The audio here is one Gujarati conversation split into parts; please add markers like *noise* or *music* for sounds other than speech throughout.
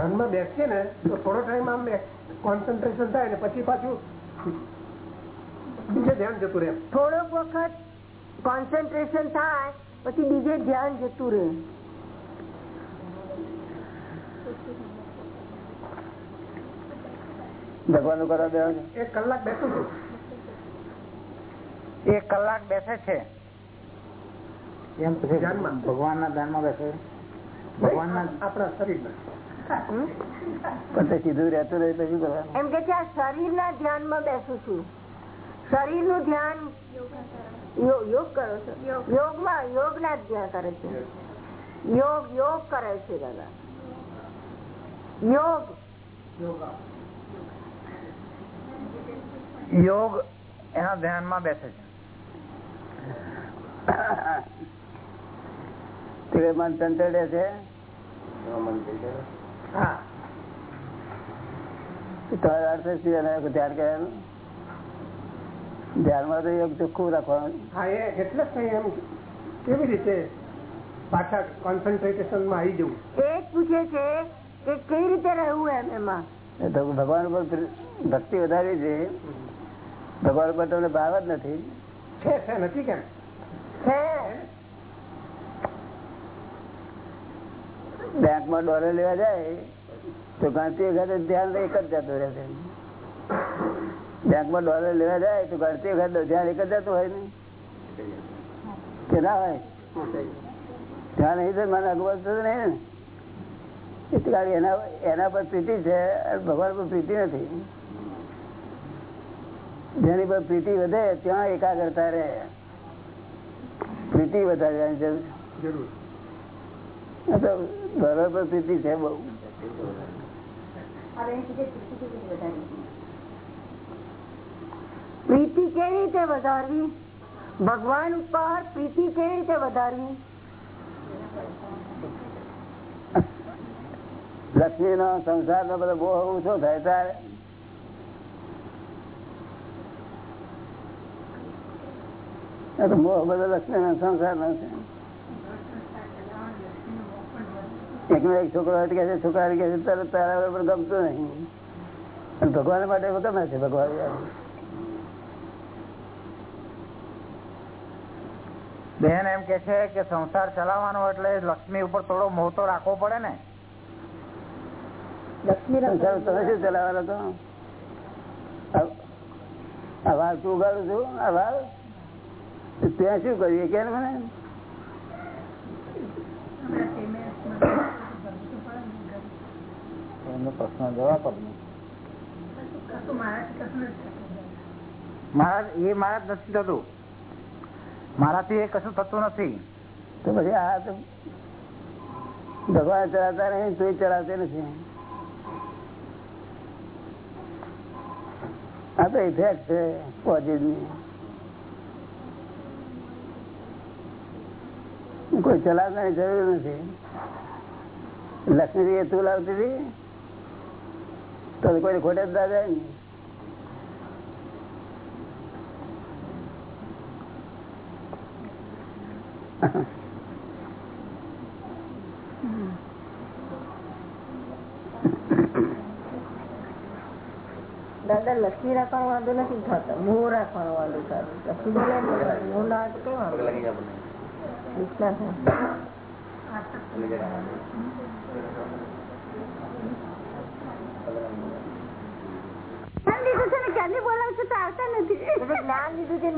ધ્યાનમાં બેસીએ ને તો થોડો ટાઈમ આમ કોન્સન્ટ્રેશન થાય ને પછી પાછું બીજે ધ્યાન જતું રહે. થોડોક વખત કોન્સન્ટ્રેશન થાય પછી બીજે ધ્યાન જતું રહે. ભગવાનનું કરવા દેવા એક કલાક બેસું છું. એક કલાક બેસે છે. એમ પછી ધ્યાનમાં. ભગવાન ના ધ્યાનમાં બેસે ભગવાન ના આપણા શરીરમાં. પણ તે સીધું રહેતું રહે તો એમ કે છે આ શરીર ના ધ્યાનમાં બેસું છું. શરીરનું ધ્યાન યોગ કરો છો. યોગમાં યોગ ના ધ્યાન કરે છે. યોગ યોગ કરે છે દાદા. યોગ. યોગ એના ધ્યાનમાં બેસે છે. મન ચંચળ છે? તમારો અર્થ શું એનો ધ્યાન કરવાનું ધ્યાનમાં તો યોગ ચોખ્ખું રાખવાનું. હા એ એટલે જ એમ કેવી રીતે પાછા કોન્સન્ટ્રેશનમાં આવી જવું? એ પૂછે છે કે કેવી રીતે રહેવું એમ એમાં? તો ભગવાન ઉપર ભક્તિ વધારી છે. ભગવાન ઉપર તમને ભાવ જ નથી. છે છે નથી કેમ? છે. બેંકમાં ડોલર લેવા જાય, તો ગણતી વખતે ધ્યાન એક જ જતો રહે છે. બેંકમાં ડોલર લેવા જાય, તો ગણતી વખતે ધ્યાન એક જ જતું હોય ને? કે ના હોય? ધ્યાન નહીં તો મને અગવડ થતું નહીં ને. એટલે કારણ એના એના પર પ્રીતિ છે ભગવાન પર પ્રીતિ નથી. જેની પર પ્રીતિ વધે, ત્યાં એકાગ્રતા રહે. પ્રીતિ વધારે જરૂર. છે. જરૂર આ તો ડોલર પર પ્રીતિ છે બહુ પ્રીતિ કેવી રીતે વધારવી? ભગવાન ઉપર પ્રીતિ કેવી રીતે વધારવી? લક્ષ્મી નો સંસાર નો બધો બહુ ઓછો થાય ત્યારે. આ તો મોહ બધો લક્ષ્મી નો સંસાર નો છે. એકનો એક છોકરો હોય તો કહે છે છોકરા કહે છે તરત તારા પર ગમતું નહીં. અને ભગવાન માટે ગમે છે ભગવાન બેન એમ કે છે કે સંસાર ચલાવવાનો એટલે લક્ષ્મી ઉપર થોડો મોહ તો રાખવો પડે ને. સંસાર તમે શું ચલાવવાનો તો. આ- આ વાળ તું ઉગાડું છું આ વાળ. તો ત્યાં શું કરીએ કે મને? એમનો પ્રશ્ન જવાબ મારા, એ મારા નથી થતું. મારાથી એ કશું થતું નથી. તો પછી આ તો ભગવાન ચલાવતા નહીં તું ચલાવતી નથી. આ તો ઇફેક્ટ છે પોઝિટિવ કોઈ ચલાવતાની જરૂર નથી. લક્ષ્મી તું લાવતી હતી? તો કોઈ ખોટે જ જાય ને. દાદા લક્ષ્મી રાખવાનો વાંધો નથી થતો. મોહ રાખવાનો વાંધો થતો લક્ષ્મી બોલે ને, મોહ ના તો કઈ વાંધો? વિશ્વાસ થાય. જ્ઞાન લીધું છે ને ક્યાંથી બોલાવ છું તો આવતા નથી એટલે જ્ઞાન લીધું છે ને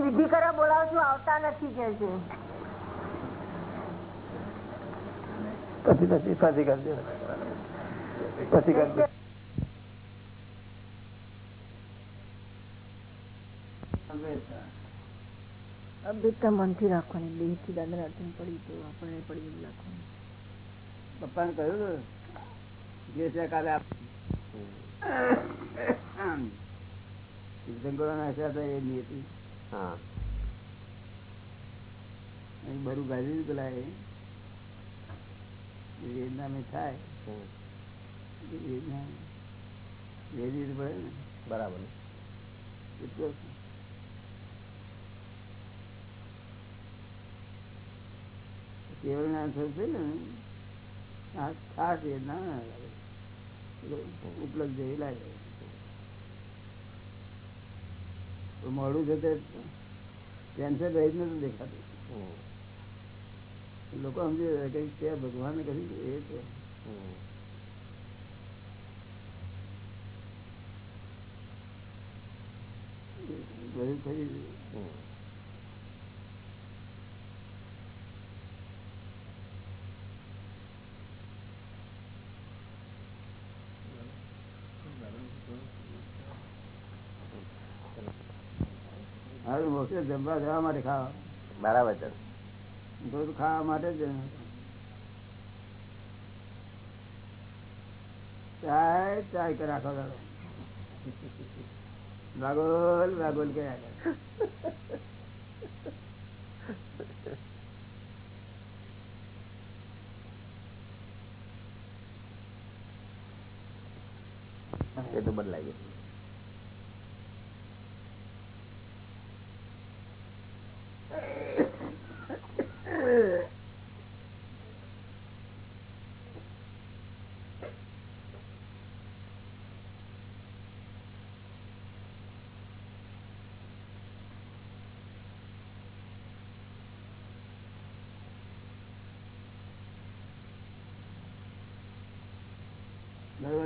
વિધિ કરવા બોલાવ મનથી રાખવાની દેહથી દાદા અડચણ પડી તો આપણે પડી એવું રાખવાનું પપ્પાને કહ્યું જે છે કાલે આપ તીર્થંકરોના હિસાબે એ નિયતિ અહીં બરું ગાજી દીધું પેલા એ વેદના થાય પડે ને? બરાબર એટલો કેવળ ના થશે ને ખાસ વેદના ના લાગે. ઉપલબ્ધ જેવી લાગે મોડું છે તે કેન્સર રહી નથી દેખાતું. લોકો સમજી કઈ કે ભગવાન છે, એ છે. બધું થઈ જમવા જવા માટે ખાવા. બરાબર છે. દૂધ ખાવા માટે જ. ચાય ચાય કે રાખો દાડો. કર્યા એ તો બદલાઈ ગયું બરોબર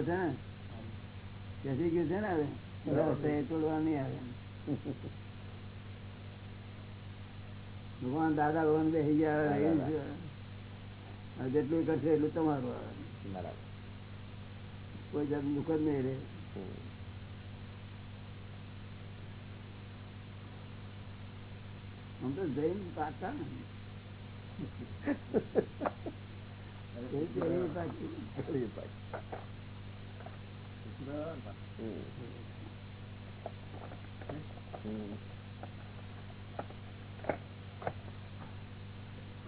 છે ને બેસી ગયું છે ને હવે તોડવા નહીં આવે. ભગવાન દાદા ભગવાન બેસી ગયા જેટલું કરશે એટલું તમારું આવે. બરાબર. કોઈ જાત દુઃખ જ નહીં રે આમ તો જૈન પાકતા ને પાકી.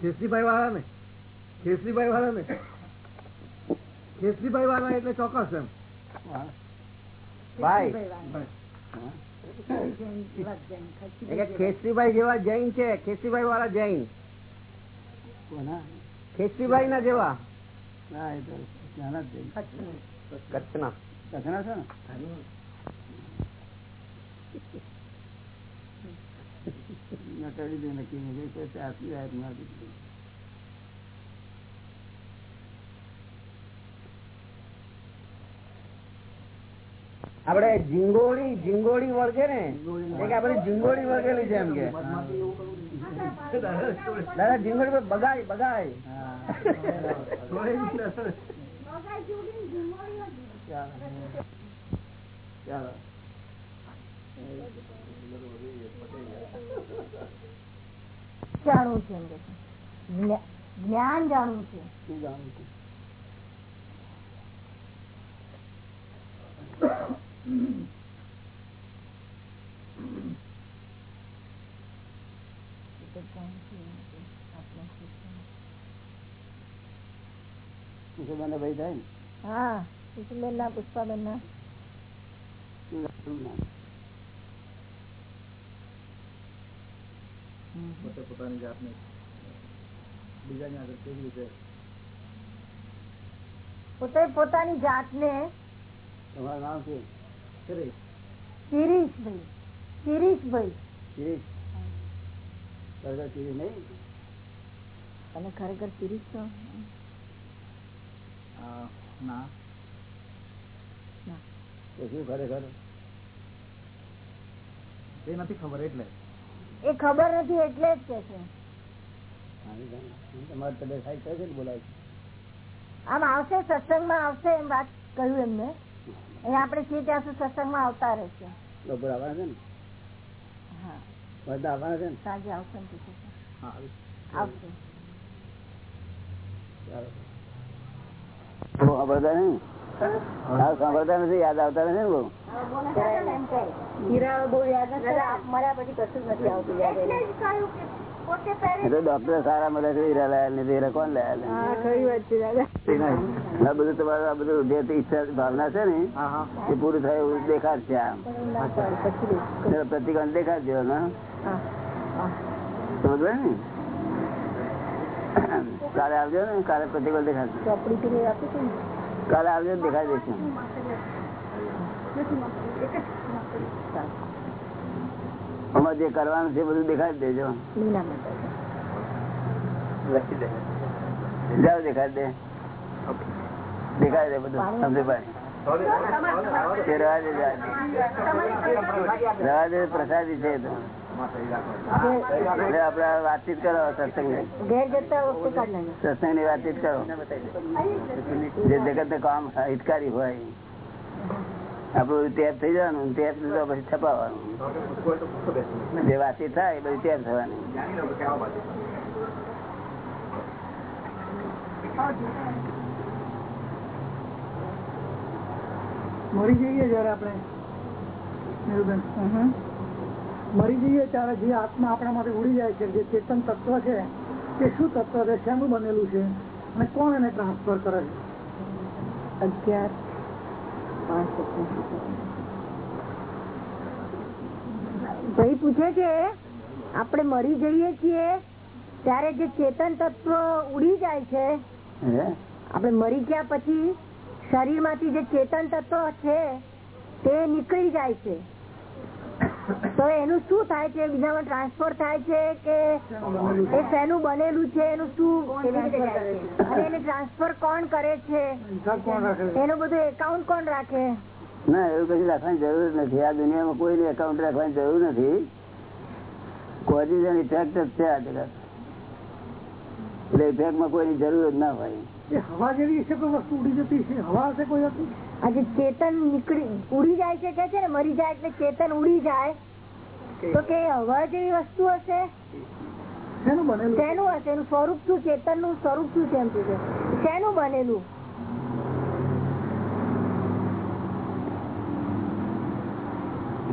કેસરીભાઈ વાળા ને કેસરીભાઈ વાળા ને કેસરીભાઈ વાળા એટલે ચોક્કસ એમ. ભાઈ. ખેસરીભાઈ જેવા જૈન છે ખેસરીભાઈ વાળા જૈન ખેસરીભાઈ ના જેવા. કચ્છના. કચ્છના છો ને? મેં કરી દીધું નક્કી મેં કીધું કોઈ ચારથી રાત ના દીધું. આપડે ઝીંગોળી ઝીંગોળી વળગે ને? એ કે આપડે ઝીંગોળી વળગેલી છે એમ કે. દાદા ઝીંગોળી પર બગાય બગાય હા. ચાલો. જાણવું છે જ્ઞાન જાણવું છે શું જાણવું છે? *coughs* ભાઈ થાય ને હા કુસુમબેન ના પુષ્પાબેન ના શું જાણવું ના? પોતે પોતાની જાતને બીજાની આગળ કેવી રીતે પોતે પોતાની જાતને તમારું નામ શું શિરીષભાઈ શિરીષભાઈ શિરીષ ખરેખર શિરીષ નહીં તમે ખરેખર શિરીષ છો ના તો શું ખરેખર એ નથી ખબર એટલે. એ ખબર નથી એટલે જ કે છે. આની તબિયત સારી થાય ને બોલાય આમ આવશે સત્સંગમાં આવશે એમ વાત કહ્યું એમને. એ આપણે છીએ ત્યાં સુધી સત્સંગમાં આવતા રહેશે. બપોર આવવાના છે ને? હા. બધા આવવાના છે ને? સાંજે આવશે ને પૂછે છે. હા આવી. આવશે. ચાલો. બહુ નહીં? સાંભળતા નથી યાદ આવતા નથી ને બહુ? હીરા ડોક્ટર સારા મળે છે લાયા ને કોણ લાયા બધું તમારું આ બધું જે ઈચ્છા ભાવના છે ને? એ પૂરું થાય એવું દેખાડશે આમ. દેખાડજો ને સમજ ને? કાલે આવજો ને કાલે પ્રતિકોલ દેખાડશે. કાલે આવજો ને દેખાડી દઈશું આમાં જે કરવાનું છે બધું દેખાડી દેજો. જાઓ દેખાડી દે. દેખાડી દે બધું સમજે ભાઈ? રવા દે રવા દે. પ્રસાદી છે આપડે વાતચીત કરો સત્સંગ સત્સંગની વાતચીત કરો. જે જગત ને કામ હિતકારી હોય આપણું ટેપ થઈ જવાનું ટેપ લીધો પછી છપાવવાનું. જે વાતચીત થાય એ બધી ટેપ થવાની. મરી જઈએ જયારે આપણે નીરુબેન. મરી જઈએ ત્યારે જે આત્મા આપણા માટે ઉડી જાય છે જે ચેતન તત્વ છે તે શું તત્વ છે શેનું બનેલું છે અને કોણ એને ટ્રાન્સફર કરે છે? અગિયાર ભાઈ પૂછે છે આપણે મરી જઈએ છીએ ત્યારે જે ચેતન તત્વ ઉડી જાય છે હે? આપણે મરી ગયા પછી શરીરમાંથી જે ચેતન તત્વ છે તે નીકળી જાય છે. તો એનું શું થાય છે? બીજામાં ટ્રાન્સફર થાય છે કે એ શેનું બનેલું છે? એનું શું અને એને ટ્રાન્સફર કોણ કરે છે? એનું બધું એકાઉન્ટ કોણ રાખે? ના એવું કશું રાખવાની જરૂર નથી. આ દુનિયામાં કોઈને એકાઉન્ટ રાખવાની જરૂર નથી. કોઝિઝન ઇફેક્ટ જ છે આ જગત એટલે ઇફેક્ટમાં કોઈની જરૂર જ ના હોય. હવા જેવી છે કોઈ વસ્તુ ઉડી જતી છે? હવા હશે કોઈ હતી આજે ચેતન નીકળી ઉડી જાય છે કે છે ને મરી જાય એટલે ચેતન ઉડી જાય. તો કે હવા જેવી વસ્તુ હશે? શેનું હશે? એનું સ્વરૂપ શું? ચેતનનું સ્વરૂપ શું છે એમ પૂછે. શેનું બનેલું?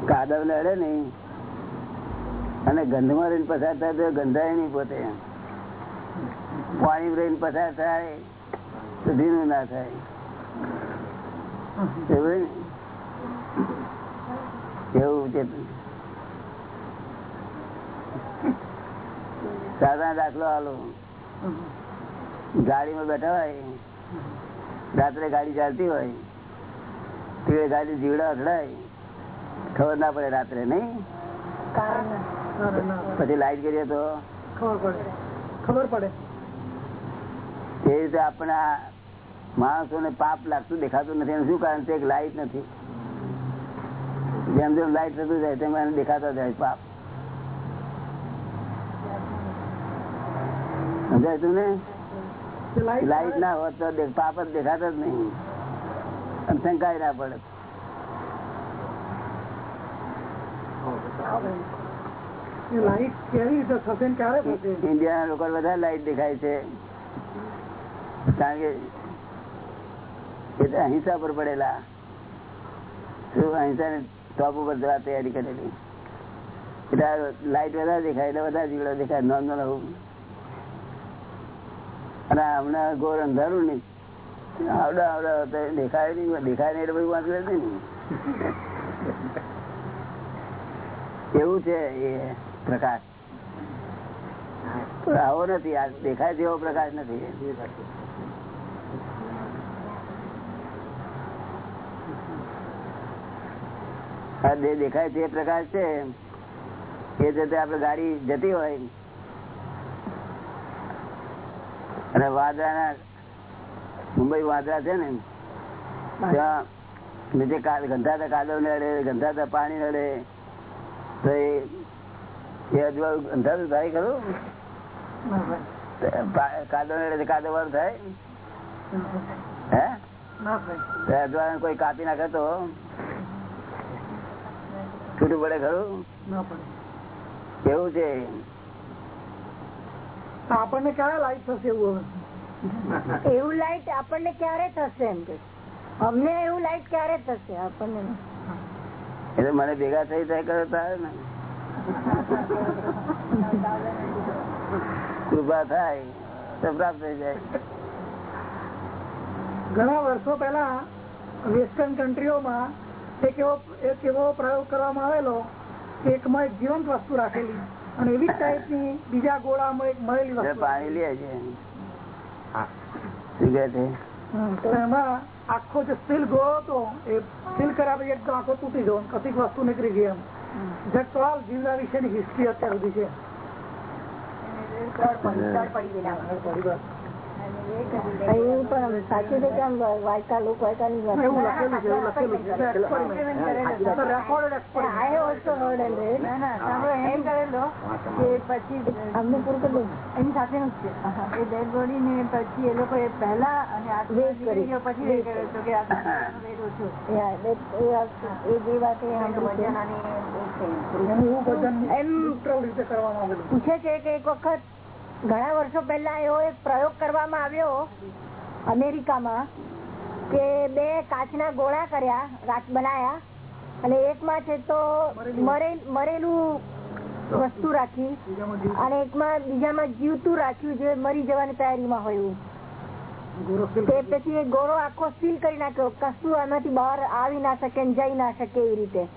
કાદવ લડે નહીં. અને ગંધમાં રહીને પસાર થાય તો ગંધાય નહીં પોતે. પાણી રહીને પસાર થાય તો ના થાય. એવું છે સાધારણ દાખલો હાલો ગાડીમાં બેઠા હોય. રાત્રે ગાડી ચાલતી હોય. તે ગાડી જીવડા અથડાય. ખબર ના પડે રાત્રે નહીં? પછી લાઈટ કરીએ તો? ખબર પડે. ખબર પડે. એ રીતે આપણે આ માણસોને પાપ લાગતું દેખાતું નથી. એનું શું કારણ છે? લાઈટ નથી. જેમ જેમ લાઈટ થતું જાય તેમ એને દેખાતા જાય પાપ. સમજાય તું ને લાઈટ ના હોત તો પાપ જ દેખાતા જ નહીં. અને શંકાય ના પડે. થશે ને લોકો વધારે લાઈટ દેખાય છે. કારણ કે એ તો અહિંસા પર પડેલા. અહિંસા ને ટોપ ઉપર જવા તૈયારી કરેલી. એટલે લાઈટ વધારે દેખાય, એટલે વધારે જીવડો દેખાય, નોંધ રહું અને હમણાં ગોર અંધારું નહીં આવડા આવડા દેખાય નહીં દેખાય નહીં એટલે બધું વાંચવે જ નહીં. એવું છે એ પ્રકાશ. આવો નથી, આ દેખાય તેવો પ્રકાશ નથી. જે દેખાય તે પ્રકાશ છે એ જતે આપડે ગાડી જતી હોય. અને વાદળાના મુંબઈ વાદળા છે ને ત્યાં નીચે ગંધાતા કાદવ નડે ગંધાતા પાણી નડે તો એ અજવાળું ગંધાતું થાય ખરું? કાદવ નડે કાદવ વાળું થાય? હે? અજવાળું કોઈ કાપી નાખે તો? છૂટું પડે ખરું? કેવું છે? આપણને ક્યારે લાઈટ થશે એવું એવું લાઈટ આપણને ક્યારે થશે એમ કે? અમને એવું લાઈટ ક્યારે થશે? આપણને એટલે મને ભેગા થઈ થાય કરે તારે ને. કૃપા થાય તો પ્રાપ્ત થઈ જાય. ઘણા વર્ષો પહેલા વેસ્ટર્ન કન્ટ્રીઓમાં એક એવો એક એવો પ્રયોગ કરવામાં આવેલો કે એકમાં એક જીવંત વસ્તુ રાખેલી અને એવી ટાઈપની બીજા ગોળામાં એક મળેલી વસ્તુ પાણી લે છે શું કહે છે તો એમાં આખો જે સ્ટીલ ગોળો હતો એ સ્ટીલ કર્યા પછી એકદમ આખો તૂટી ગયો કતિક વસ્તુ નીકળી ગઈ એમ ધેટ્સ ઓલ જીવડા વિશેની હિસ્ટ્રી અત્યાર સુધી છે એવું પણ સાચું છે કે આમ લોક and read. અમને પૂરું એની છે. એ ડેડ બોડી ને પછી એ લોકો એ પહેલા અને. પછી એમ પ્રવૃત્તિ કરવાનું પૂછે છે કે એક વખત ઘણા વર્ષો પહેલા એવો એક પ્રયોગ કરવામાં આવ્યો અમેરિકામાં કે બે કાચના ગોળા કર્યા બનાયા અને એકમાં છે તો મરેલું વસ્તુ રાખી અને એકમાં બીજામાં જીવતું રાખ્યું જે મરી જવાની તૈયારીમાં હોય. તે પછી એ ગોળો આખો સીલ કરી નાખ્યો. કશું આમાંથી બહાર આવી ના શકે જઈ ના શકે એવી રીતે.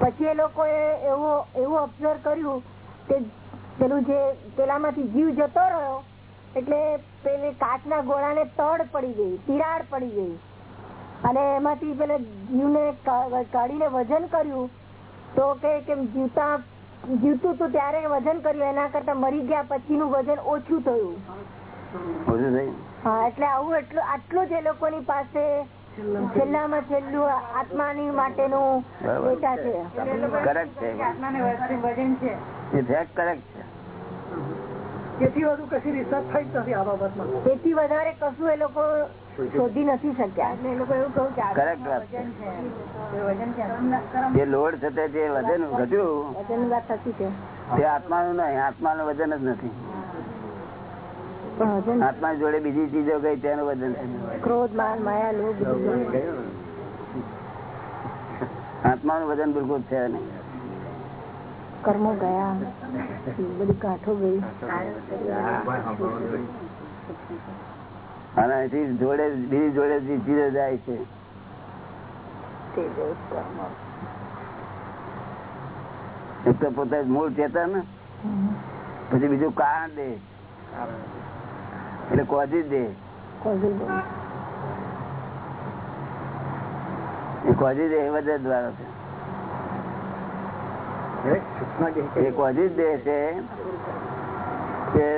પછી એ લોકોએ એવું એવું ઓબ્ઝર્વ કર્યું કે પેલું જે પેલામાંથી જીવ જતો રહ્યો એટલે પેલી કાચના ગોળાને તડ પડી ગઈ તિરાડ પડી ગઈ. અને એમાંથી પેલા જીવને કાઢીને વજન કર્યું. તો કે કેમ જીવતા જીવતું તું ત્યારે વજન કર્યું એના કરતા મરી ગયા પછીનું વજન ઓછું થયું? હા એટલે આવું એટલું આટલું જ એ લોકોની પાસે છેલ્લામાં છેલ્લું. આત્માની માટેનું. ડેટા છે. કરેક્ટ છે આત્માને વજન વજન છે. એ ફેક્ટ કરેક્ટ છે. તેથી વધુ કશી રિસર્ચ થઈ નથી આ બાબતમાં. તેથી વધારે કશું એ લોકો શોધી નથી શક્યા. એટલે એ લોકો એવું કહું કે કરેક્ટ વાત છે. વજન છે. એ વજન છે. કરમ જે લોડ છે તે જે વજન ઘટ્યું વજનની વાત સાચી છે. તે આત્માનું નહીં આત્માનું વજન જ નથી. વજન આત્મા જોડે બીજી ચીજો ગઈ તેનું વજન છે ક્રોધ માન માયા લોભ બધું આત્માનું વજન બિલકુલ છે કર્મો ગયા. બધી કાઠો ગઈ. અને જોડે બીજી જોડે ચીજો જાય છે. એક તો પોતે મૂળ ચેતન પછી બીજું કારણ દે. એટલે કોજી દે. કોઝલ બોલ. એ કોજી દે એ વજન દ્વારા છે.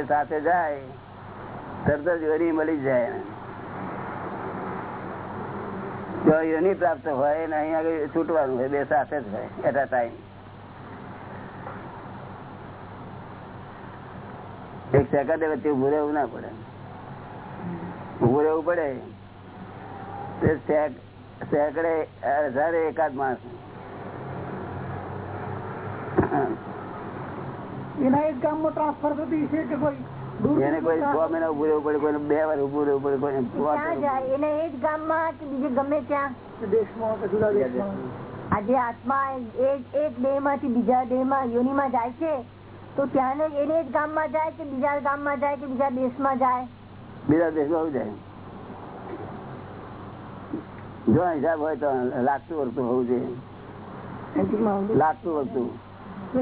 સાથે જાય તરત જ યોની મળી જાય. જો યોની પ્રાપ્ત હોય ને અહીં આગળ છૂટવાનું હોય બે સાથે જ હોય એટ અ ટાઈમ એક સેકન્ડ વચ્ચે ભૂલે એવું ના પડે. રહેવું પડે. તે સેકડે હજારે એકાદ માણસ. એના એક ગામમાં ટ્રાન્સફર થતી છે કે કોઈ એને કોઈ છ મહિના ઉભું રહેવું પડે કોઈને બે વાર ઉભું રહેવું પડે કોઈને પાંચ ક્યાં વાર જાય? એને એ જ ગામમાં કે બીજે ગમે ત્યાં? દેશમાં કે જુદા દેશમાં? આજે આત્મા એક એક દેહમાંથી બીજા દેહમાં યોનીમાં જાય છે? તો ત્યાં એને જ ગામમાં જાય કે બીજા ગામમાં જાય કે બીજા દેશમાં જાય? બીજા દેશમાં માં જાય. જો હિસાબ હોય તો લાગતું વળતું હોવું જોઈએ. લાગતું વળતું.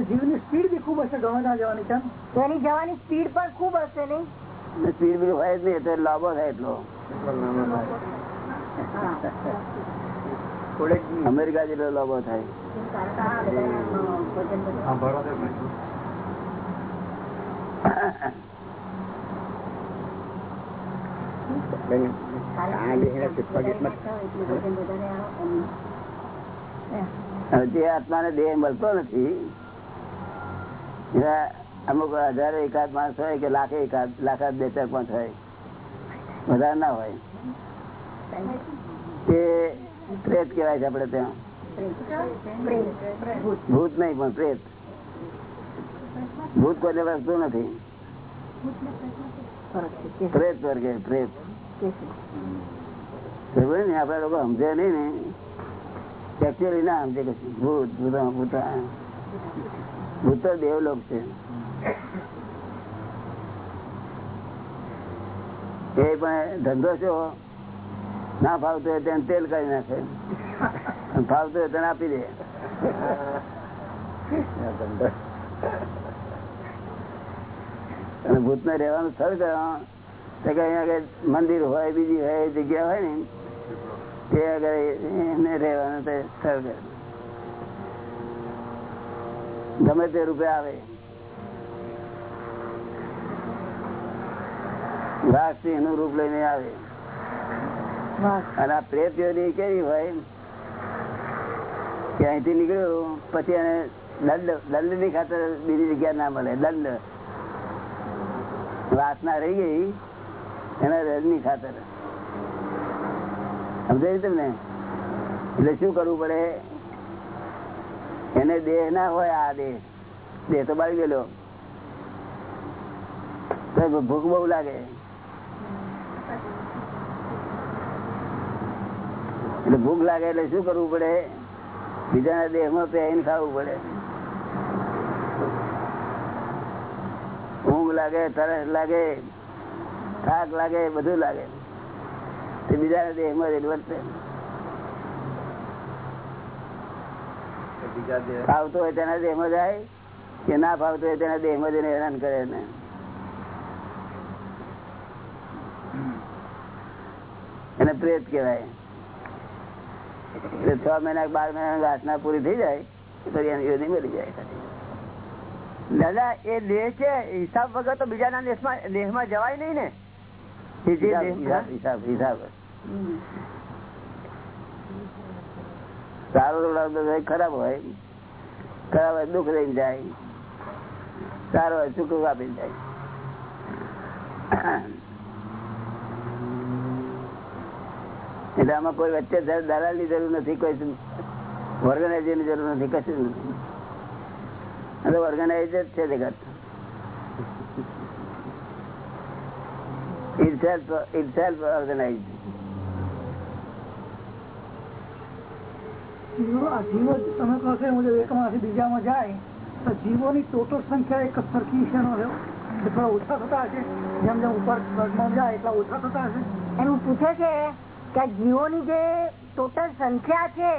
જીવની સ્પીડ બી ખૂબ હશે જવાની કેમ? એની જવાની સ્પીડ પણ ખૂબ હશે નહીં. સ્પીડ બી હોય જ નહીં તો લાંબો થાય એટલો. અમેરિકા જેટલો લાંબો થાય. જે આત્માને દેહ મળતો નથી અમુક હજારો એકાદ માણસ હોય કે લાખે એકાદ, લાખા બે ચાર પાંચ હોય, વધારે ના હોય. તે પ્રેત કહેવાય છે આપડે ત્યાં ભૂત નહીં, પણ પ્રેત. ભૂત કોઈને વસ્તુ નથી. પ્રેત વર્ગે, પ્રેત. એ પણ ધંધો છો ના ફાવતો હોય તેને તેલ કરી નાખે. ફાવતો હોય તેને આપી દે. અને ભૂત ને રહેવાનું સ્થળ કયા તો કે અહીંયા મંદિર હોય બીજી હોય જગ્યા હોય ને તે આગળ એને રહેવાનું તે સ્થળ ગમે તે રૂપે આવે. રૂપ લઈને આવે. અને આ પ્રેત યોની કેવી હોય કે અહીંથી નીકળ્યું પછી એને દંડ દંડની ખાતર બીજી જગ્યા ના મળે. દંડ. વાસના રહી ગઈ. એના રજની ખાતર. સમજાય તમને? એટલે શું કરવું પડે? એને દેહ ના હોય આ દેહ. દેહ તો બાળી ગયેલો. ભૂખ બહુ લાગે. એટલે ભૂખ લાગે એટલે શું કરવું પડે? બીજાના દેહમાં પહેરીને ખાવું પડે. ઊંઘ લાગે, તરસ લાગે. થાક લાગે બધું લાગે. તે બીજા દેહમાં બીજા જે ફાવતો હોય તેના દેહમાં જાય કે ના ફાવતો હોય તેના દેહમાં જઈને હેરાન કરે ને એને પ્રેત કહેવાય. એટલે છ મહિના બાર મહિના વાસના પૂરી થઈ જાય પછી એની યોની મળી જાય. દાદા એ દેહ છે હિસાબ વગર તો બીજાના દેશમાં દેહમાં જવાય નહીં ને. સારો લાગતો ખરાબ હોય. ખરાબ હોય દુઃખ લઈને જાય. સારો હોય સુખ આપી જાય. એટલે આમાં કોઈ વચ્ચે દલાલની જરૂર નથી કોઈ ઓર્ગેનાઇઝરની જરૂર નથી કશું નથી. ઓર્ગેનાઇઝર છે જગત. Itself itself organized. જીવો તમે કહો છો મુજબ એકમાંથી બીજામાં જાય તો જીવોની ટોટલ સંખ્યા એક સરખી છે થોડા ઓછા થતા હશે. જેમ જેમ ઉપર સ્વર્ગમાં જાય એટલા ઓછા થતા હશે. એમ પૂછે છે કે જીવોની જે ટોટલ સંખ્યા છે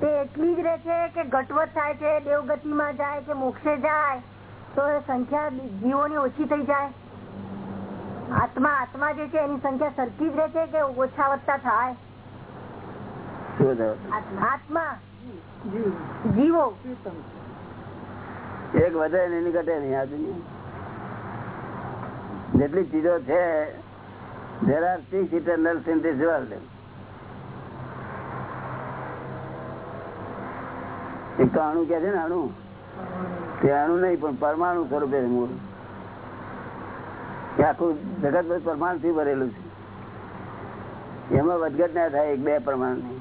તે એટલી જ રહે છે કે ઘટવત થાય છે દેવગતિમાં જાય કે મોક્ષે જાય તો એ સંખ્યા જીવોની ઓછી થઈ જાય? આત્મા આત્મા જે છે એની સંખ્યા સરખી જ રહે છે કે ઓછા વધતા થાય? આત્મા. જીવો. એક વધે ને એની ઘટે નહીં આજુ જેટલી ચીજો છે there are six eternals in this world. એક તો અણુ કે છે ને અણુ તે અણુ નહીં પણ પરમાણુ સ્વરૂપે છે મૂળ. એ આખું જગત પરમાણુ થી ભરેલું છે. એમાં વધઘટ ના થાય એક બે પ્રમાણની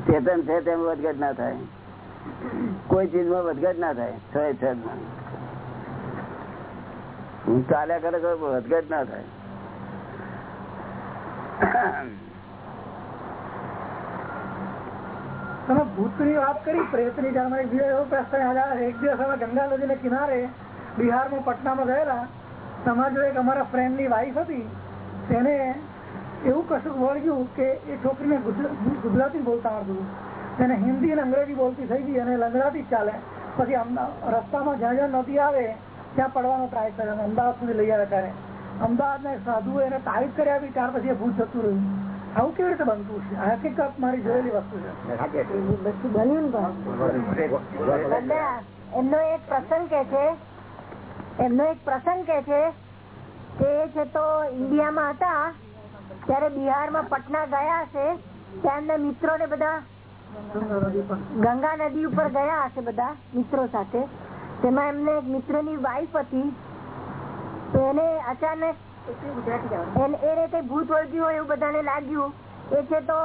ચેતન છે તેમાં વધઘટ ના થાય. કોઈ ચીજમાં વધઘટ ના થાય. છ છ માં હું ચાલ્યા કરે તો વધઘટ ના થાય. તમે ભૂતની વાત કરી પ્રેતની જાણવા એક દિવસ એક દિવસ અમે ગંગા નદીને કિનારે બિહારમાં પટનામાં ગયેલા. તમારા જોડે એક અમારા ફ્રેન્ડની વાઈફ હતી. તેને એવું કશું વળગ્યું કે એ છોકરીને ગુજરાતી બોલતા આવડતું હતું. તેને હિન્દી અને અંગ્રેજી બોલતી થઈ ગઈ અને લંગડાતી ચાલે. પછી રસ્તામાં જ્યાં જ્યાં નદી આવે ત્યાં પડવાનો ટ્રાય કર્યો અમદાવાદ સુધી લઈ આવ્યા ત્યારે. અમદાવાદ સાધુ એને તારીફ કરી આપી ત્યાર પછી એ ભૂત જતું રહ્યું. આવું કેવી રીતે બનતું છે હકીકત મારી જોયેલી વસ્તુ છે. બન્યું એમનો એક પ્રસંગ કે છે એમનો એક પ્રસંગ કે છે કે છે તો ઇન્ડિયામાં હતા, ત્યારે બિહારમાં પટના ગયા હશે, ત્યાં એમના મિત્રો ને બધા ગંગા નદી ઉપર ગયા હશે બધા મિત્રો સાથે. તેમાં એમને એક મિત્રની વાઈફ હતી. એને અચાનક એને કઈ ભૂત વળગ્યું હોય એવું બધાને લાગ્યું. એ છે તો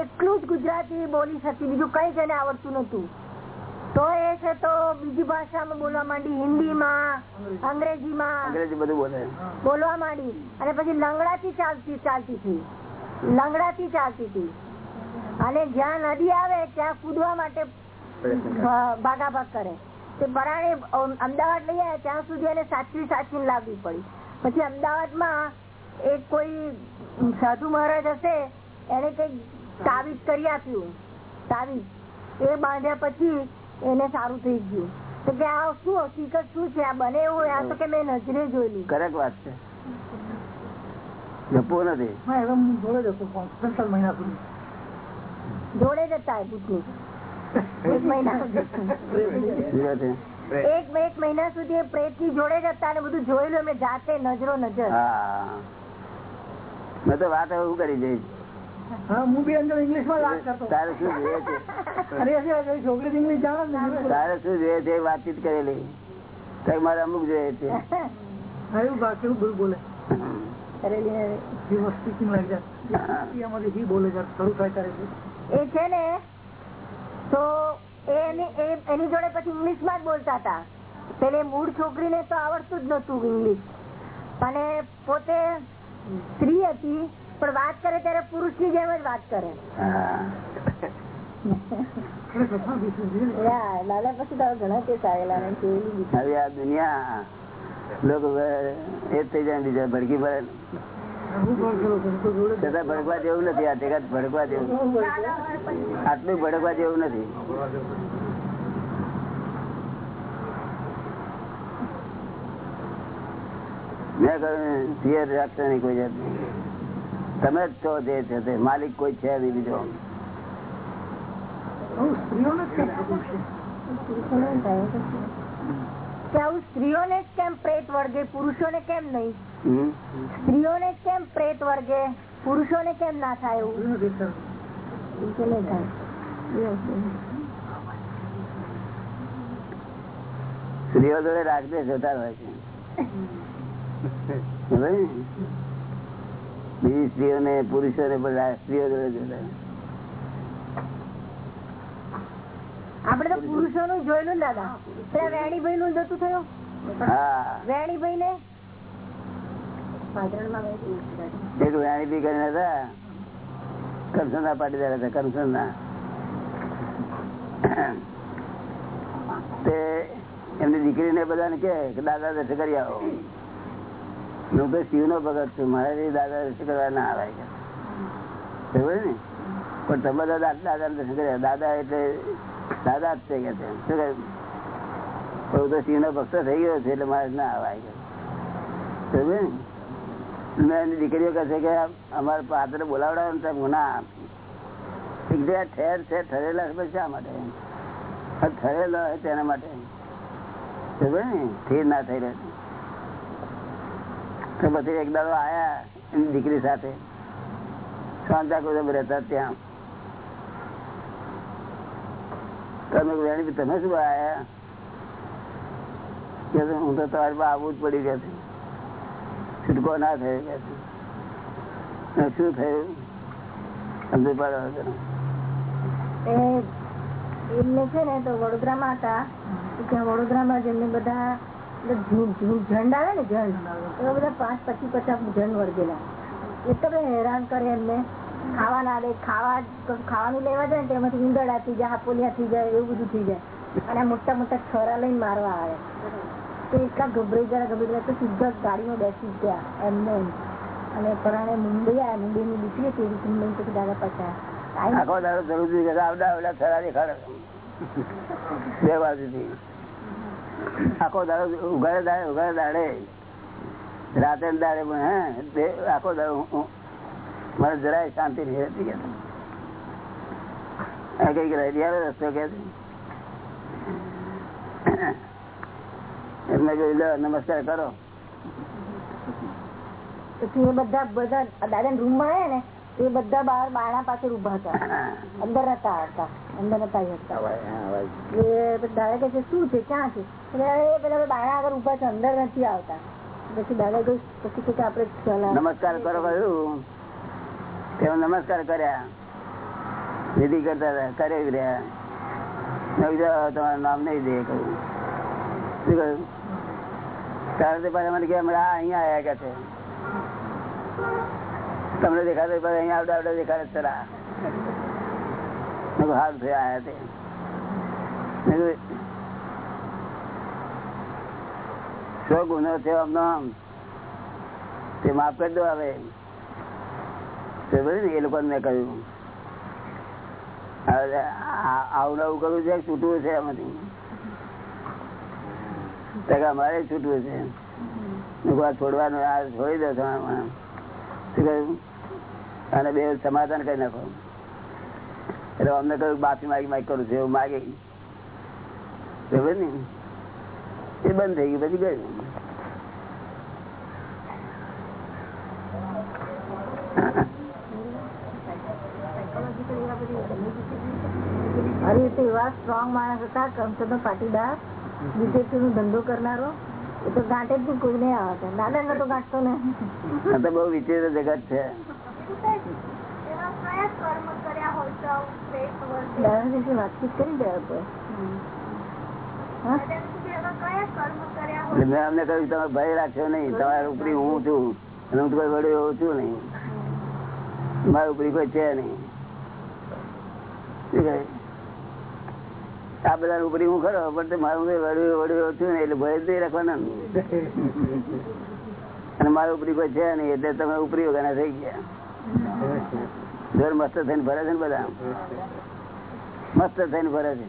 એટલું જ ગુજરાતી બોલી શકતી બીજું કઈ જ એને આવડતું નતું તો એ છે તો બીજી ભાષામાં બોલવા માંડી હિન્દીમાં અંગ્રેજીમાં. અંગ્રેજી બધું બોલે. બોલવા માંડી. અને પછી લંગડાથી ચાલતી ચાલતી હતી. લંગડાથી ચાલતી હતી. અને જ્યાં નદી આવે ત્યાં કૂદવા માટે ભાગાભાગ કરે. તે પરાણે અમદાવાદ લઈ આવ્યા ત્યાં સુધી એને સાચવી સાચવી લાવવી પડી. પછી અમદાવાદમાં એક કોઈ સાધુ મહારાજ હશે એને કઈ તાવીજ કરી આપ્યું. તાવીજ. એ બાંધ્યા પછી એને સારું થઈ ગયું. તો કે આ શું હકીકત શું છે? આ બને એવું હોય? આ તો કે મેં નજરે જોયેલું કરેક વાત છે. જપવું નથી. જોડે જ હતો ત્રણ મહિના સુધી. જોડે જ હતા એક મહિના સુધી. એક એક મહિના સુધી એ પ્રેતથી જોડે જ ને બધું જોયેલું અમે જાતે નજરો નજર. હા. મેં તો વાત એવું કરી જઈશ હા હું બી અંદર ઇંગ્લિશમાં વાત કરતો. તારે શું જોઈએ છે? છોકરી ઇંગ્લિશ જાણે જ તારે શું જોઈએ છે? એ વાતચીત કરેલી. મારે અમુક જોઈએ છે. કેવું બોલે. ને. એ છે ને તો એની એ- એની જોડે પછી ઇંગ્લિશમાં જ બોલતા હતા. પેલે મૂળ છોકરીને તો આવડતું જ નતું ઇંગ્લિશ અને પોતે સ્ત્રી હતી. પણ વાત કરે ત્યારે પુરુષની જેમ જ વાત કરે. લાલા *laughs* પછી તો ઘણા કેસ આવેલા ને જોયેલું બી. હવે આ દુનિયા લોકો એ થઈ જાય બીજા ભડકી છતાં ભડકવા જેવું નથી આ જગત ભડકવા જેવું. આટલું ભડકવા જેવું નથી. મેં કહ્યું ફિયર રાખશો નહીં કોઈ જાત તમે જ છો જે છે માલિક કોઈ છે નહીં બીજો. સ્ત્રીઓને જ કેમ પ્રેત વર્ગે પુરુષોને કેમ નહીં? સ્ત્રીઓને કેમ પ્રેત વર્ગે પુરુષોને કેમ ના થાય એવું? સ્ત્રીઓ જોડે રાખજે જોતા હોય છે? *laughs* બીજી સ્ત્રીઓને પુરુષોને રા- સ્ત્રીઓ જોડે જોતા આપડે તો પુરુષો નું જોયેલું દાદા. પેલા વેણીભાઈ નું જતું થયું? વેણીભાઈ ને એક બી કરીને હતા. કરસનના પાટીદાર હતા કરસનના. તે એમની દીકરીને બધાને કે દાદા દર્શન કરી આવો. હું તો શિવ નો ભગત છું. મારે દાદા દર્શન કરવા ના આવે. ખબર ને? પણ તમે દાદા દાદા દર્શન કર્યા? દાદા એટલે દાદા જ છે કે છે? શું કહે હું તો શિવ નો ભક્ત થઈ ગયો છે એટલે મારે ના આવે ખબર ને? મેં એની દીકરીઓ કહે છે કે, અમારે પાત્ર બોલાવડાવે ને હું ના જગ્યાએ ઠેર છે, ઠરેલા છે શા માટે? ઠરેલા હોય તેના માટે. ખબર ને? ઠેર ના થઈ રહે. તો પછી એક દાડો આયા એની દીકરી સાથે. શાંતા કોઈ રહેતા ત્યાં. તમે શું આયા? હું તો તમારી પાસે આવવું જ પડી ગયા છે છૂટકો ના થયો શું થયું? એમને વડોદરામાં હતા. વડોદરામાં જેમને બધા ઝંડ આવે ને ઝંડ. એવા બધા પાંચ પચીસ પચાસ ઝંડ વર્ગેલા એટલો હેરાન કરે એમને. ખાવા ના દે ખાવા ખાવાનું લેવા જાય ને તેમાંથી ઈંદડા થઈ જાય હાપોલિયા થઈ જાય એવું બધું થઈ જાય. અને મોટા મોટા છોરા લઈને મારવા આવે. તો એટલા ગભરાઈ ગયા ગભરાઈ ગયા. તો સીધા ગાડીમાં બેસી ગયા એમને એમ. અને પરાણે મુંબઈ આવ્યા મુંબઈની દીકરી હતી મુંબઈ પછી દાદા આખો જરૂર આવડા આવડા થરા દેખાડે *laughs* બે બાજુથી આખો દાડો ઉઘાડે દાડે ઉઘાડે દાડે રાતે દાડે પણ હે આખો દાડો મને જરાય શાંતિ નહીં રહેતી. આ કંઈક રડિયાળો રસ્તો કે. એમને કહ્યું, લો, નમસ્કાર કરો બધા બધા દાદા રૂમમાં ને એ બધા બહાર બારણા પાસે ઊભા હતા. અંદર નતા આવતા. અંદર હતા એ દાદા કે છે શું છે? ક્યાં છે? એ બધા બારણા આગળ ઊભા છે અંદર નથી આવતા. પછી દાદા કહ્યું પછી કે આપડે નમસ્કાર કરો કહ્યું. તેઓ નમસ્કાર કર્યા. વિધિ કરતા હતા કરે રહ્યા તમારું નામ નહીં દે કહ્યું. શું કહ્યું? ત્યારે તે પાછા મને કે હમણાં અહીંયા આવ્યા કે છે. તમને પાછા અહીંયા આવડે આવડે દેખાડે ચલા મેં થયા આયા ગુનો થયો આમનો આમ. તે માફ કરી દો હવે. એ લોકો મેં કહ્યું. હવે આ- આવું કરવું છે, છૂટવું છે કે અમારે છૂટવું છે. છોડવાનું, આ છોડી દો તમે આમાં. શું કહ્યું અને બે સમાધાન કરી નાખો. એટલે અમને કહ્યું બાફી માગી માગી કરું છું, એવું માગે. ને? એ બંધ થઈ ગયું, પછી ગયું. તો એવા સ્ટ્રોંગ માણસ હતા કરમચંદ પાટીદાર. ડિટેક્ટિવ નો ધંધો કરનારો. તો ગાંઠે જ કોઈ નહીં આવતા દાદા ને તો ગાંઠતો ને આ તો બહુ વિચિત્ર જગત છે. મેં અમને કહ્યું તમે ભય રાખ્યો નહીં. તમારા ઉપરી હું છું. અને હું તો કોઈ વડે હોઉં છું નહીં. મારા ઉપરી કોઈ છે નહીં. શું કહે? આ બધા ઉપરી હું ખરો, પણ મારું વડ્યું વડ્યું છું ને એટલે ભય જ રાખવાના અને મારા ઉપરી કોઈ છે નહીં, એટલે તમે ઉપરી વગરના થઈ ગયા. ઘર મસ્ત થઈને ભરે છે ને બધા મસ્ત થઈને ભરે છે.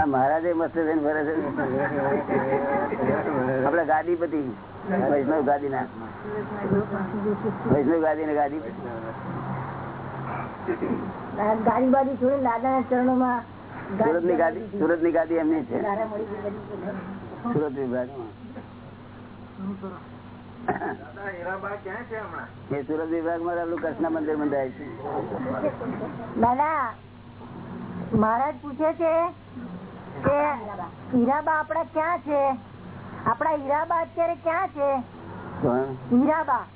આ મહારાજે મસ્ત થઈને ભરે છે આપડે ગાદીપતિ, વૈષ્ણવ ગાદી ના વૈષ્ણવ ગાદી ને ગાદી ગાડી બાજુ છોડી દાદા ના ચરણો માં સુરતની ગાદી સુરતની ગાદી એમની છે. સુરત. એ સુરત વિભાગમાં આપણું કૃષ્ણ મંદિર બંધાય છે. દાદા મહારાજ પૂછે છે કે હીરાબા આપડા ક્યાં છે? આપડા હીરાબા અત્યારે ક્યાં છે? હીરાબા.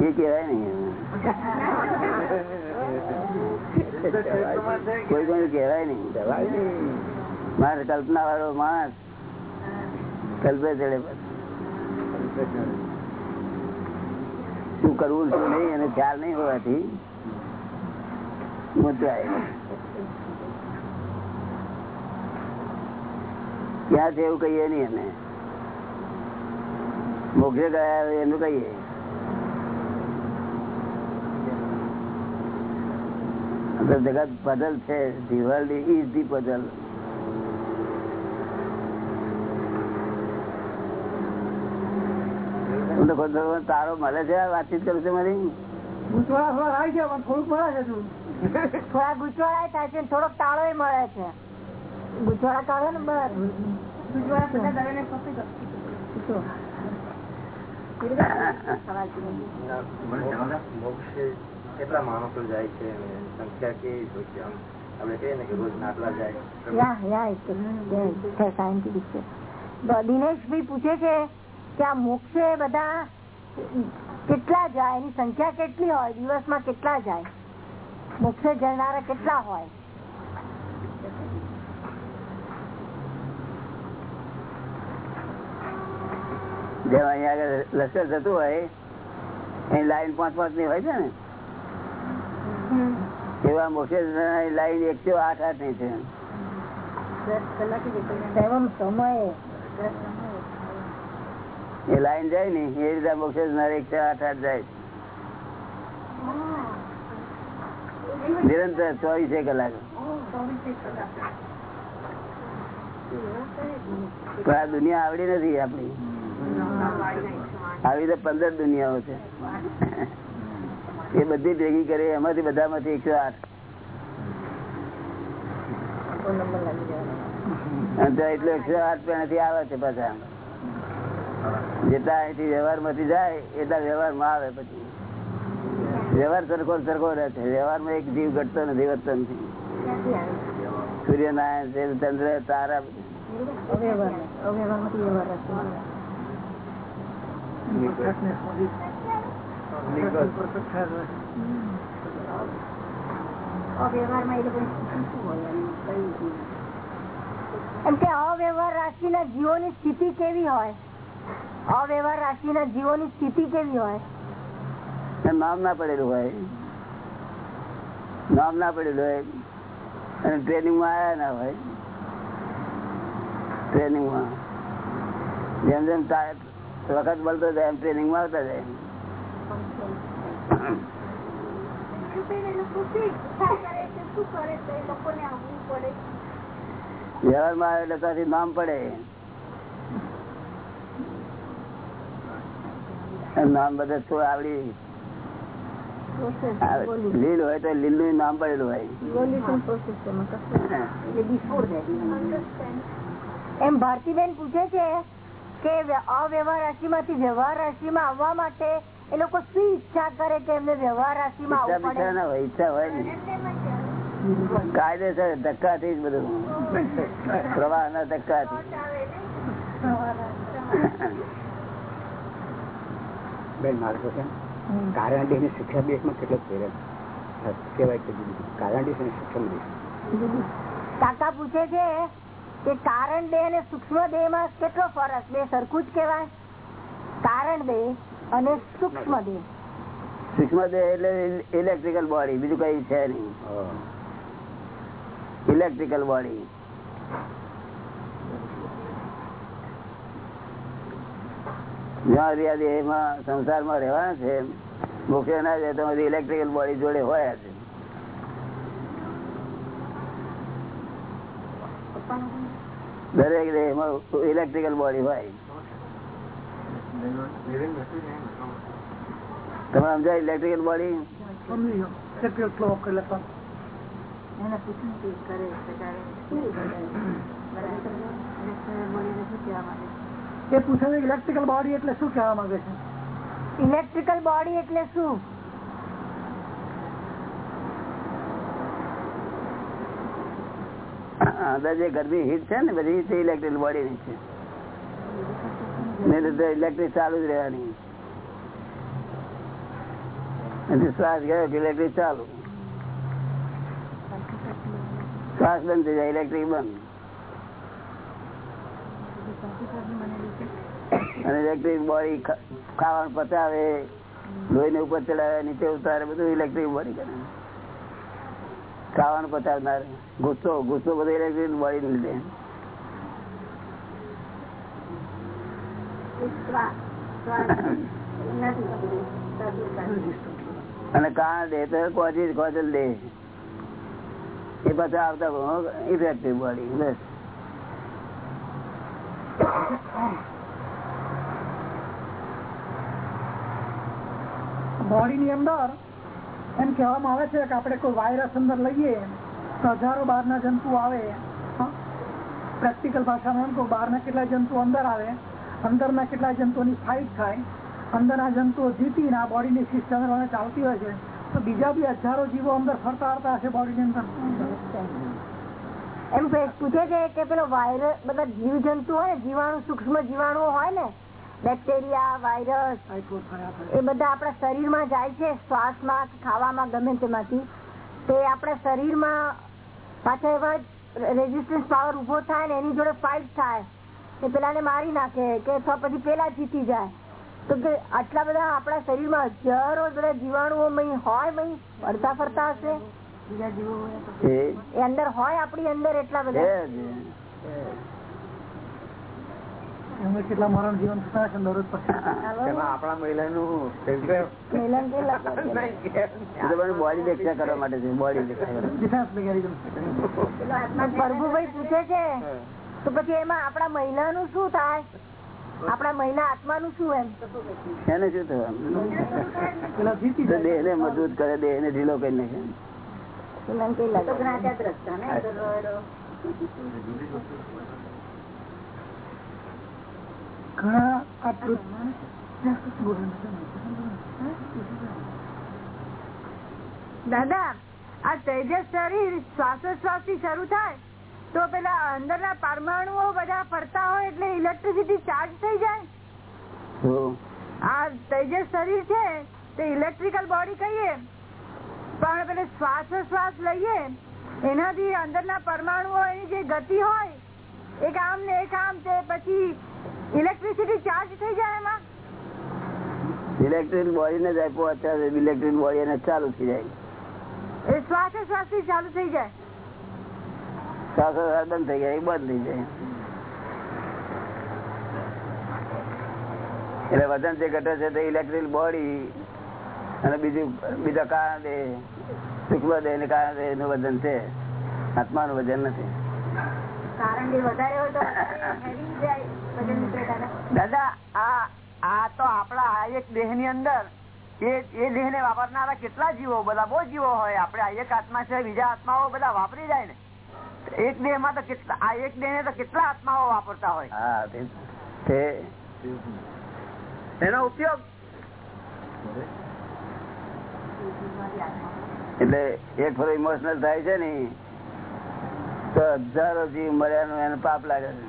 એ કેવાય નહીં *laughs* કોઈ કોઈ કહેવાય નહીં. મારે કલ્પના વાળો માણસ કલ્પે ચડે શું કરવું શું નહીં એને ખ્યાલ નહીં હોવાથી મુદ્દાય ક્યાં છે એવું કહીએ નહીં એને? મોઘે ગયા એનું કહીએ તો જગત બદલ છે ધી વર્લ્ડ ઇઝ ધી તારો મળે છે વાતચીત કરું છું મારી? થોડા થોડુંક છે તાળો મળે છે. ગુચવાડા કાઢો ને બસ. કેટલા માણસો જાય છે સંખ્યા કેવી હોય છે? આમ આપણે કહીએ ને કે રોજ નાટલા જાય. દિનેશભાઈ પૂછે છે કે આ મોક્ષે બધા કેટલા જાય? એની સંખ્યા કેટલી હોય? દિવસમાં કેટલા જાય? મોક્ષે જનારા કેટલા હોય? જેમ અહીંયા આગળ લશ્કર થતું હોય એની લાઈન પાંચ પાંચની હોય છે ને? એવા મોક્ષ લાઈન એકસો આઠ આઠની છે. એ લાઈન જાય ને એ રીતે મોક્ષ એકસો આઠ આઠ જાય. નિરંતર ચોવીસે કલાક. પણ આ દુનિયા આવડી નથી આપણી. આવી તો પંદર દુનિયાઓ છે. એ બધી ભેગી કરે એમાંથી બધામાંથી એકસો આઠ એટલે એકસો આઠ પેણાથી આવે છે પાછા. જેટલા અહીંથી વ્યવહારમાંથી જાય એટલા વ્યવહારમાં આવે પછી. વ્યવહાર સરખો સરખો રહે છે. વ્યવહારમાં એક જીવ ઘટતો નથી વધતો નથી. સૂર્યનારાયણ છે ચંદ્ર તારા. બધું. વ્યવહાર. એમ કે અવ્યવહાર જીવો ની સ્થિતિ કેવી હોય? અવ્યવહાર રાશિ ના જીવો ની સ્થિતિ કેવી હોય? નામ ના પડેલું હોય. નામ ના પડેલું હોય. અને ટ્રેનિંગમાં આવ્યા ના હોય. ટ્રેનિંગમાં જેમ જેમ વખત મળતો જાય એમ ટ્રેનિંગમાં આવતા જાય વ્યવહારમાં નામ પડે. નામ બધે થોડું આવડી. લીલ હોય તો લીલું નામ પડેલું હોય. એમ ભારતીબેન પૂછે છે કે અવ્યવહાર રાશિ માંથી વ્યવહાર રાશિ માં આવવા માટે એ લોકો શું ઈચ્છા કરે કે એમને વ્યવહાર રાશિ માં ઈચ્છા ના હોય ને. કાયદેસર ધક્કાથી જ બધું. પ્રવાહ ના ધક્કાથી. બેન મારું છે કારણ દેહ શિક્ષા દેશમાં કેટલો ફેર કહેવાય છે કારણ અને સૂક્ષ્મ દેશ કાકા પૂછે છે કે કારણ દેહ અને સૂક્ષ્મ દેહમાં કેટલો ફરક? બે સરખું જ કેવાય કારણ દેહ અને સૂક્ષ્મ દેહ સૂક્ષ્મ દેહ એટલે ઇલેક્ટ્રિકલ બોડી બીજું કઈ છે નહીં. ઇલેક્ટ્રિકલ બોડી જ્યાં રહ્યા એમાં સંસારમાં રહેવાના છે મુખ્ય ના જાય તો ઇલેક્ટ્રિકલ બોડી જોડે હોય છે દરેક દેહમાં ઇલેક્ટ્રિકલ બોડી હોય. તમે સમજાય ઇલેક્ટ્રિકલ બોડી એ પૂછે ઇલેક્ટ્રિકલ બોડી એટલે શું કહેવા માંગે છે? ઇલેક્ટ્રિકલ બોડી એટલે શું? અંદર જે ગરમી હીટ છે ને બધી ઇલેક્ટ્રિકલ ઇલેક્ટ્રિક બોડી ની છે. ઇલેક્ટ્રિક ચાલુ જ રહેવાની. શ્વાસ ગયો ઇલેક્ટ્રિક ચાલુ? શ્વાસ બંધ થઈ જાય ઇલેક્ટ્રિક બંધ. અને ઇલેક્ટ્રિક બોડી ખાવાનું પચાવે, લોહીને ઉપર ચડાવે, નીચે ઉતારે, બધું ઇલેક્ટ્રિક બોડી કરે. ખાવાનું પચાવનાર, ગુસ્સો ગુસ્સો બધો ઇલેક્ટ્રિક બોડી લીધે. અને કાન દે તો કોચી દે. એ પાછા આવતા ઇફેક્ટિવ બોડી બસ. બોડી ની અંદર એમ કહેવામાં આવે છે કે આપણે કોઈ વાયરસ અંદર લઈએ તો હજારો બહારના જંતુ આવે. પ્રેક્ટિકલ ભાષામાં એમ કહું બહારના કેટલા જંતુ અંદર આવે. અંદરના કેટલા જંતુઓની ફાઇટ થાય અંદરના જંતુઓ જીતીને આ બોડીની સિસ્ટમ ચાલતી હોય છે, તો બીજા બી હજારો જીવો અંદર ફરતા ફરતા હશે બોડીની અંદર. એમ પૂછે છે કે પેલો વાયરસ બધા જીવ જંતુ હોય જીવાણુ, સૂક્ષ્મ જીવાણુ હોય ને બેક્ટેરિયા વાયરસ એ બધા આપણા શરીરમાં જાય છે, શ્વાસમાં, ખાવામાં, ગમે તેમાંથી. તે આપણા શરીરમાં પાછા એવા રેઝિસ્ટન્સ પાવર ઊભો થાય ને, એની જોડે ફાઇટ થાય. કે પેલાને મારી નાખે કે અથવા પછી પેલા જીતી જાય. તો કે આટલા બધા આપણા શરીરમાં હજારો બધા જીવાણુઓ હોય મય ફરતા ફરતા હશે? હોય એ એ અંદર હોય આપણી અંદર એટલા બધા? કેટલા મરણ જીવન આપણા મહિલાનું *laughs* બોડી કરવા માટે બોડી મિકેનિઝમ પ્રભુભાઈ પૂછે છે તો પછી એમાં આપણા મહિલાનું શું થાય? આપણા મહિલા આત્માનું શું એમ? એને શું જાય. દેહ ને મજબૂત કરે દેહ ને ઢીલો કરી નાખે. ઘણા દાદા આ તેજસ શરીર શ્વાસોશ્વાસથી શરૂ થાય? તો પેલા અંદરના પરમાણુઓ બધા ફરતા હોય એટલે ઇલેક્ટ્રિસિટી ચાર્જ થઈ જાય. આ તેજસ શરીર છે તે ઇલેક્ટ્રિકલ બોડી કહીએ. પણ પેલે શ્વાસોશ્વાસ લઈએ. એનાથી અંદરના પરમાણુઓ એની જે ગતિ હોય એક આમ ને એક આમ તે પછી ઇલેક્ટ્રિસિટી ચાર્જ થઈ જાય એમાં. ઇલેક્ટ્રિક બોડી ને જાય પહોંચ્યા ઇલેક્ટ્રિક બોડી એને ચાલુ થઈ જાય. એ શ્વાસોશ્વાસથી ચાલુ થઈ જાય. શ્વાસોશ્વાસ બંધ થઈ ગયા એ બંધ થઈ જાય. એટલે વજન જે ઘટે છે તે ઇલેક્ટ્રિક બોડી અને બીજું બીજા કારણે સૂક્ષ્મ દેહ ને કારણે એનું વજન છે. આત્માનું વજન નથી. દાદા. આ આ તો આપણા આ એક દેહની અંદર એ એ દેહ ને વાપરનારા કેટલા જીવો બધા બહુ જીવો હોય. આપડે આ એક આત્મા છે બીજા આત્માઓ બધા વાપરી જાય ને. એક દેહમાં તો કેટલા આ એક દેહ ને તો કેટલા આત્માઓ વાપરતા હોય? એનો ઉપયોગ એટલે એક ફરો ઇમોશનલ થાય છે ને, તો હજારો જીવ મર્યાનું એને પાપ લાગે છે.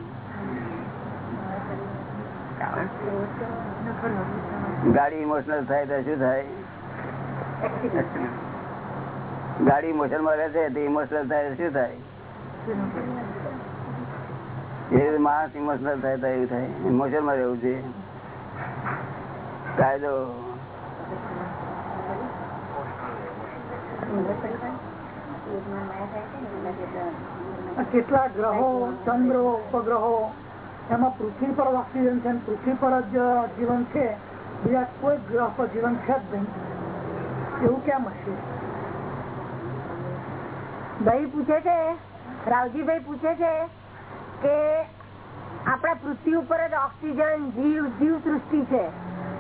ગાડી ઇમોશનલ થાય તો શું થાય? ગાડી ઇમોશનમાં રહે છે, તો ઇમોશનલ થાય શું થાય? માણસ ઇમોશનલ થાય તો એવું થાય. ઇમોશનમાં રહેવું છે કાયદો. કેટલા ગ્રહો, ચંદ્રો, ઉપગ્રહો, એમાં પૃથ્વી પર ઓક્સિજન છે પૃથ્વી પર જ જીવન છે. બીજા કોઈ ગ્રહ પર જીવન છે જ નહીં. એવું કેમ હશે? ભાઈ પૂછે છે? રાવજીભાઈ પૂછે છે કે આપણા પૃથ્વી ઉપર જ ઓક્સિજન જીવ જીવ સૃષ્ટિ છે.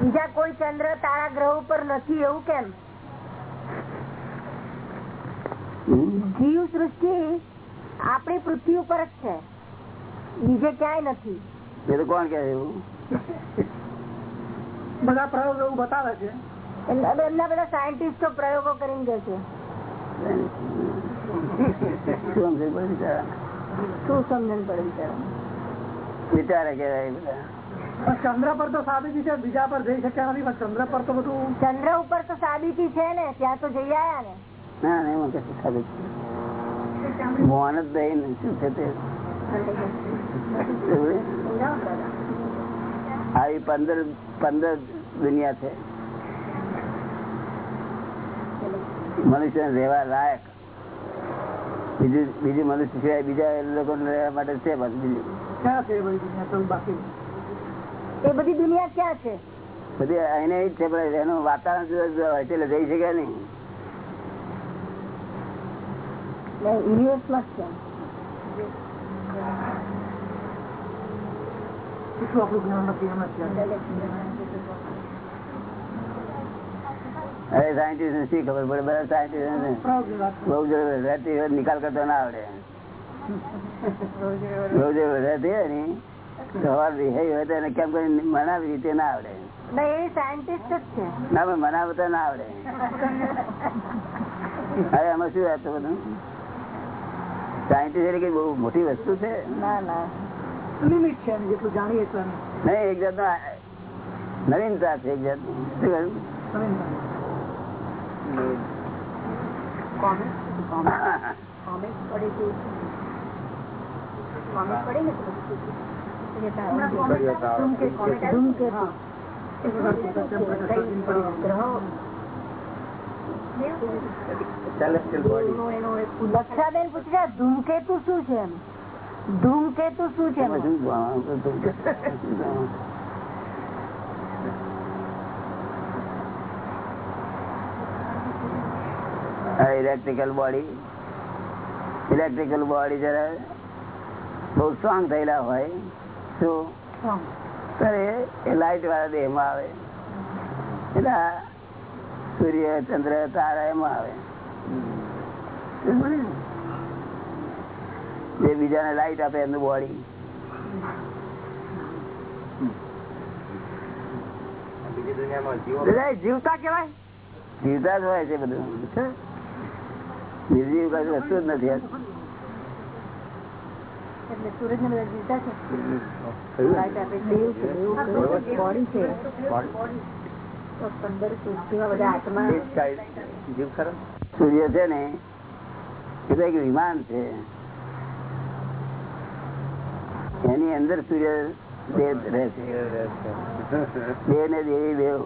બીજા કોઈ ચંદ્ર તારા ગ્રહ ઉપર નથી એવું કેમ? જીવ સૃષ્ટિ આપણી પૃથ્વી ઉપર જ છે. બીજે ક્યાંય નથી. એ તો કોણ કે એવું? બધા પ્રયોગ એવું બતાવે છે. એમના બધા સાયન્ટિસ્ટો પ્રયોગો કરીને કે છે. *laughs* શું સમજણ પડી બિચારા? શું સમજણ પડે બિચારા વિચારે કેવાય બધા. ચંદ્ર પર તો સાબિતી છે બીજા પર જઈ શક્યા નથી પણ ચંદ્ર પર તો બધું ચંદ્ર ઉપર તો સાબિતી છે ને ત્યાં તો જઈ આયા ને. ના ના એમાં કશું સાબિતી મોહન જ દઈ ને શું છે તે? આવી પંદર પંદર દુનિયા છે. મનુષ્ય રહેવા લાયક. બીજું બીજું મનુષ્ય સિવાય બીજા લોકો રહેવા માટે છે એ બધી દુનિયા? ક્યાં છે? બધી એને જ છે પણ એનું વાતાવરણ જુદા જુદા હોય છે એટલે જઈ શકે નહીં. આપણું જ્ઞાન નથી એમ જ છે હવે સાયન્ટિસ્ટ શી ખબર પડે? બધા સાયન્ટિસ્ટ બહુ જરૂર રહેતી નિકાલ કરતો ના આવડે. બહુ જરૂર રહેતી હોય ને. સવાર વિહય હોય તો કેમ કરી મનાવી રીતે ના આવડે. ના, એ સાયન્ટિસ્ટ જ છે. ના પણ મનાવતા ના આવડે. હવે આમાં શું વાત બધું? સાયન્ટિસ્ટ એટલે કઈ બહુ મોટી વસ્તુ છે? ના ના. લિમિટ છે જેટલું જાણીએ એટલું નહીં એક જાતનો નવીનતા છે એક જાતની. શું કહ્યું? લક્ષાબેન પૂછે છે, ધૂમકેતુ શું છે એમ? ધૂમકેતુ શું છે એમ? એમાં શું જોવાનું? શું જોવાનું? આ ઇલેક્ટ્રિકલ બોડી ઇલેક્ટ્રિકલ બોડી જરા બહુ સ્ટ્રોંગ થયેલા હોય શું? એ લાઈટ વાળા દેહમાં આવે. એટલે સૂર્ય ચંદ્ર તારા એમાં આવે. જે બીજાને લાઈટ આપે એમનું બોડી જીવતા કેવાય જીવતા જ હોય છે બધું. નિર્જીવ કઈ વસ્તુ જ નથી. દેવ દેવ સૂર્ય છે ને એ તો એક વિમાન છે. એની અંદર સૂર્ય દેવ રહે છે. દેહ ને દેવી દેવ